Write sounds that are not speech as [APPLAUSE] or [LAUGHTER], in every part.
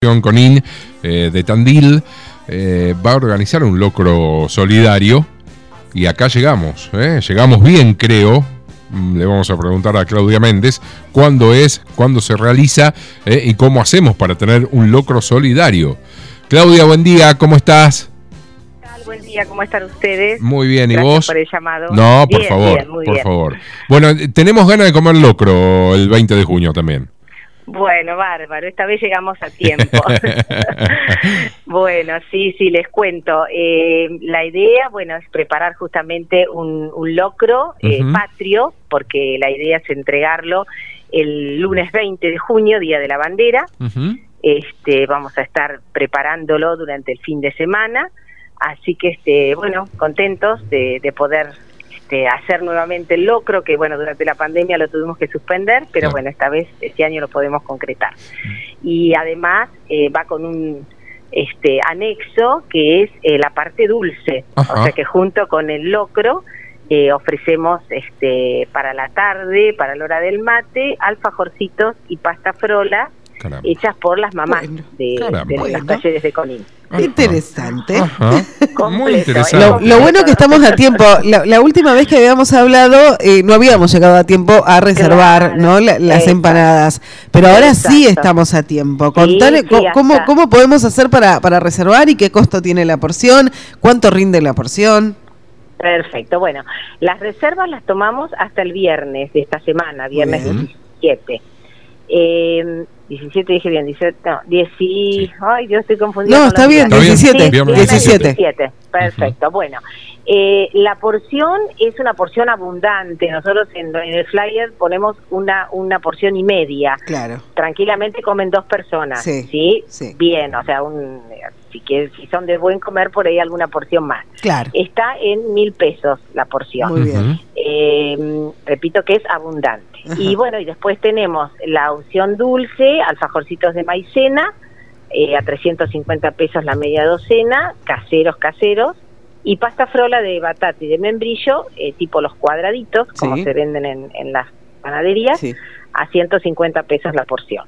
Conin eh, de Tandil eh, va a organizar un locro solidario y acá llegamos, eh, llegamos bien creo, mm, le vamos a preguntar a Claudia Méndez cuándo es, cuándo se realiza y cómo hacemos para tener un locro solidario. Claudia, buen día, ¿cómo estás? Buen día, ¿cómo están ustedes? Muy bien, ¿y vos? por el llamado. No, por favor, por favor. Bueno, tenemos ganas de comer locro el 20 de junio también. Bueno, bárbaro, esta vez llegamos a tiempo. [LAUGHS] [LAUGHS] bueno, sí, sí, les cuento. Eh, la idea, bueno, es preparar justamente un, locro eh, patrio, porque la idea es entregarlo el lunes 20 de junio, Día de la Bandera. este, vamos a estar preparándolo durante el fin de semana. Así que, este, bueno, contentos de, de poder este, hacer nuevamente el locro, que bueno, durante la pandemia lo tuvimos que suspender, pero bueno, esta vez, este año lo podemos concretar. Y además eh, va con un este anexo que es eh, la parte dulce, o sea que junto con el locro eh, ofrecemos este para la tarde, para la hora del mate, alfajorcitos y pasta frola hechas por las mamás de, los talleres de Conin. Interesante. Muy interesante. Lo, bueno que estamos a tiempo. La, última vez que habíamos hablado, eh, no habíamos llegado a tiempo a reservar ¿no? las empanadas. Pero ahora sí estamos a tiempo. Contale cómo, cómo podemos hacer para, para reservar y qué costo tiene la porción, cuánto rinde la porción. Perfecto. Bueno, las reservas las tomamos hasta el viernes de esta semana, viernes 17. Eh, 17 dije bien, 17, no, 10, ay Dios estoy confundiendo. No, está bien, 17, 17. Perfecto, bueno, eh, la porción es una porción abundante, nosotros en, el flyer ponemos una, una porción y media. Claro. Tranquilamente comen dos personas, ¿sí? ¿sí? Bien, o sea, un, si, que, si son de buen comer, por ahí alguna porción más. Claro. Está en mil pesos la porción. Muy bien. Eh, repito que es abundante. Y [LAUGHS] bueno, y después tenemos la opción dulce, alfajorcitos de maicena, eh, a 350 pesos la media docena, caseros, caseros, y pasta frola de batata y de membrillo, eh, tipo los cuadraditos, como se venden en, las panaderías, a 150 pesos la porción.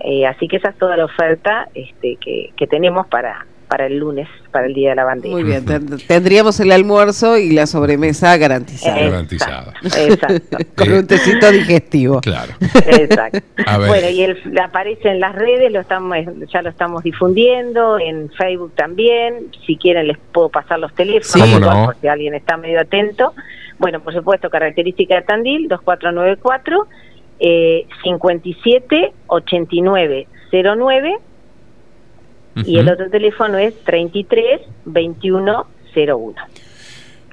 Eh, así que esa es toda la oferta este, que, que tenemos para, para el lunes, para el Día de la Bandera. Muy bien, tendríamos el almuerzo y la sobremesa garantizada. Garantizada. Exacto. [LAUGHS] Con un tecito digestivo. Claro. Exacto. Bueno, y él aparece en las redes, lo estamos, ya lo estamos difundiendo, en Facebook también. Si quieren les puedo pasar los teléfonos, por si alguien está medio atento. Bueno, por supuesto, característica de Tandil, 2494 eh, 57 89 09 y el otro teléfono es 33 21 01.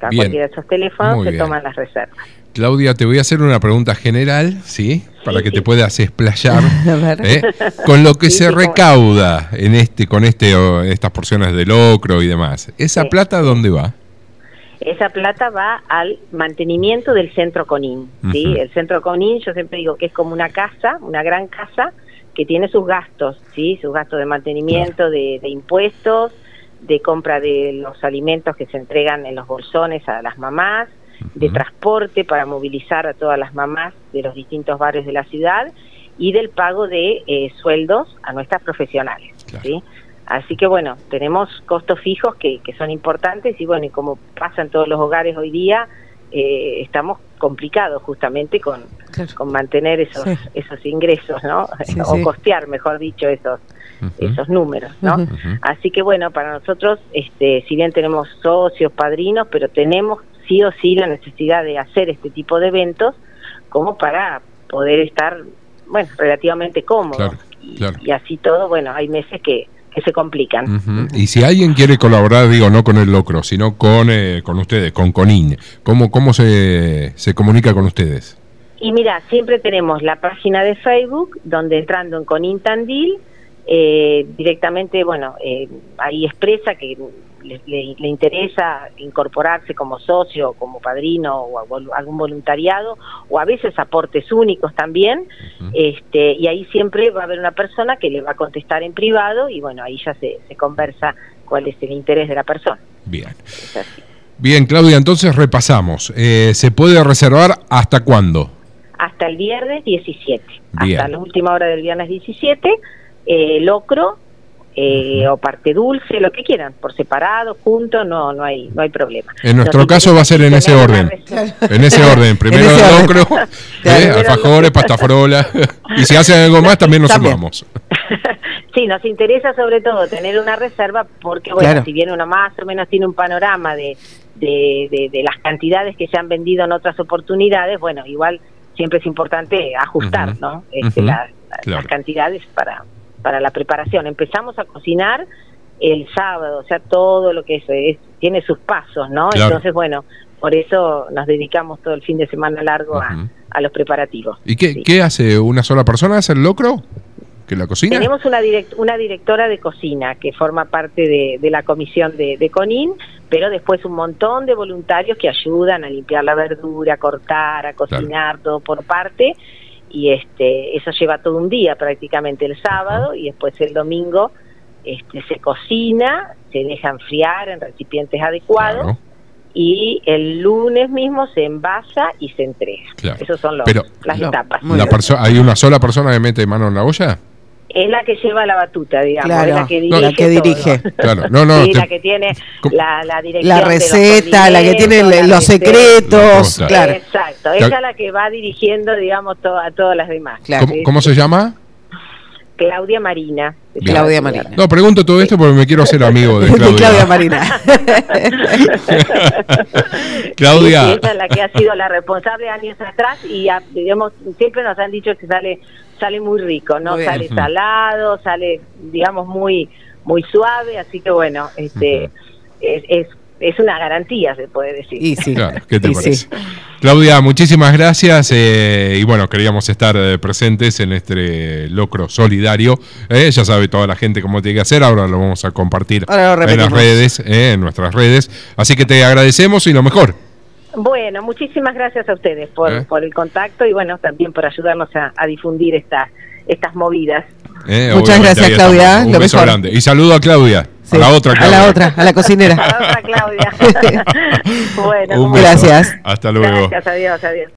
A cualquiera de esos teléfonos se toman las reservas. Claudia, te voy a hacer una pregunta general, ¿sí? Para que te puedas explayar. [LAUGHS] ¿eh? Con lo que se recauda en este, con este, estas porciones de locro y demás, ¿esa plata dónde va? Esa plata va al mantenimiento del centro Conin, ¿sí? El centro Conin, yo siempre digo que es como una casa, una gran casa, que tiene sus gastos, ¿sí? Sus gastos de mantenimiento, de, impuestos, de compra de los alimentos que se entregan en los bolsones a las mamás, de transporte para movilizar a todas las mamás de los distintos barrios de la ciudad y del pago de eh, sueldos a nuestras profesionales, ¿sí? Así que bueno, tenemos costos fijos que, que son importantes y bueno, y como pasa en todos los hogares hoy día, eh, estamos complicados justamente con, con mantener esos esos ingresos, ¿no? [LAUGHS] o costear, mejor dicho, esos esos números, ¿no? Así que bueno, para nosotros, este, si bien tenemos socios, padrinos, pero tenemos sí o sí la necesidad de hacer este tipo de eventos como para poder estar, bueno, relativamente cómodos. y así todo, bueno, hay meses que que se complican. Y si alguien quiere colaborar, digo, no con el locro, sino con, eh, con ustedes, con Conin, ¿cómo, cómo se, se comunica con ustedes? Y mira, siempre tenemos la página de Facebook, donde entrando en Conin Tandil, eh, directamente, bueno, eh, ahí expresa que le, interesa incorporarse como socio, como padrino o algún voluntariado, o a veces aportes únicos también, este, y ahí siempre va a haber una persona que le va a contestar en privado y bueno, ahí ya se, conversa cuál es el interés de la persona. Bien. Bien, Claudia, entonces repasamos. Eh, ¿Se puede reservar hasta cuándo? Hasta el viernes 17. Hasta la última hora del viernes 17 eh, locro eh, o parte dulce, lo que quieran, por separado, juntos, no no hay no hay problema. En nuestro caso va a ser en ese orden. En ese orden, primero el locro, [LAUGHS] eh, alfajores, pastafrola y si hacen algo más también nos sumamos. [LAUGHS] sí, nos interesa sobre todo tener una reserva porque bueno, si bien uno más o menos tiene un panorama de de, de, las cantidades que se han vendido en otras oportunidades, bueno, igual siempre es importante ajustar, ¿no? Este, las cantidades para para la preparación. Empezamos a cocinar el sábado, o sea, todo lo que es, tiene sus pasos, ¿no? Entonces, bueno, por eso nos dedicamos todo el fin de semana largo a, los preparativos. ¿Y qué, qué hace una sola persona? ¿Hace el locro? ¿Que la cocina? Tenemos una, una directora de cocina que forma parte de, la comisión de, de, CONIN, pero después un montón de voluntarios que ayudan a limpiar la verdura, a cortar, a cocinar, todo por parte y este eso lleva todo un día prácticamente el sábado y después el domingo este se cocina, se deja enfriar en recipientes adecuados y el lunes mismo se envasa y se entrega. Claro. Esos son los, las etapas. La ¿Hay una sola persona que mete mano en la olla? Es la que lleva la batuta, digamos, es la que dirige. la que dirige. Claro, no, no. la que tiene la, la dirección. La receta, la que tiene los secretos. Claro. Exacto, ella es la que va dirigiendo, digamos, a todas las demás. ¿Cómo, se llama? Claudia Marina. Claudia Marina. No, pregunto todo esto porque me quiero hacer amigo de [LAUGHS] Claudia, Claudia Marina. [LAUGHS] Claudia. ella es la que ha sido la responsable años atrás y digamos, siempre nos han dicho que sale sale muy rico, no sale salado, sale digamos muy muy suave, así que bueno, este es, es, una garantía, se puede decir. Y sí. Claro, ¿qué te parece? Claudia, muchísimas gracias eh, y bueno, queríamos estar eh, presentes en este locro solidario. Eh, ya sabe toda la gente cómo tiene que hacer, ahora lo vamos a compartir en las redes, en nuestras redes. Así que te agradecemos y lo mejor. Bueno, muchísimas gracias a ustedes por, ¿Eh? por el contacto y bueno, también por ayudarnos a, difundir estas estas movidas. ¿Eh? Muchas gracias, Claudia. Un beso grande. Y saludo a Claudia. A la otra Claudia. A la otra, a la cocinera. a la otra Claudia. [LAUGHS] bueno, gracias. Hasta luego. Gracias, adiós, adiós.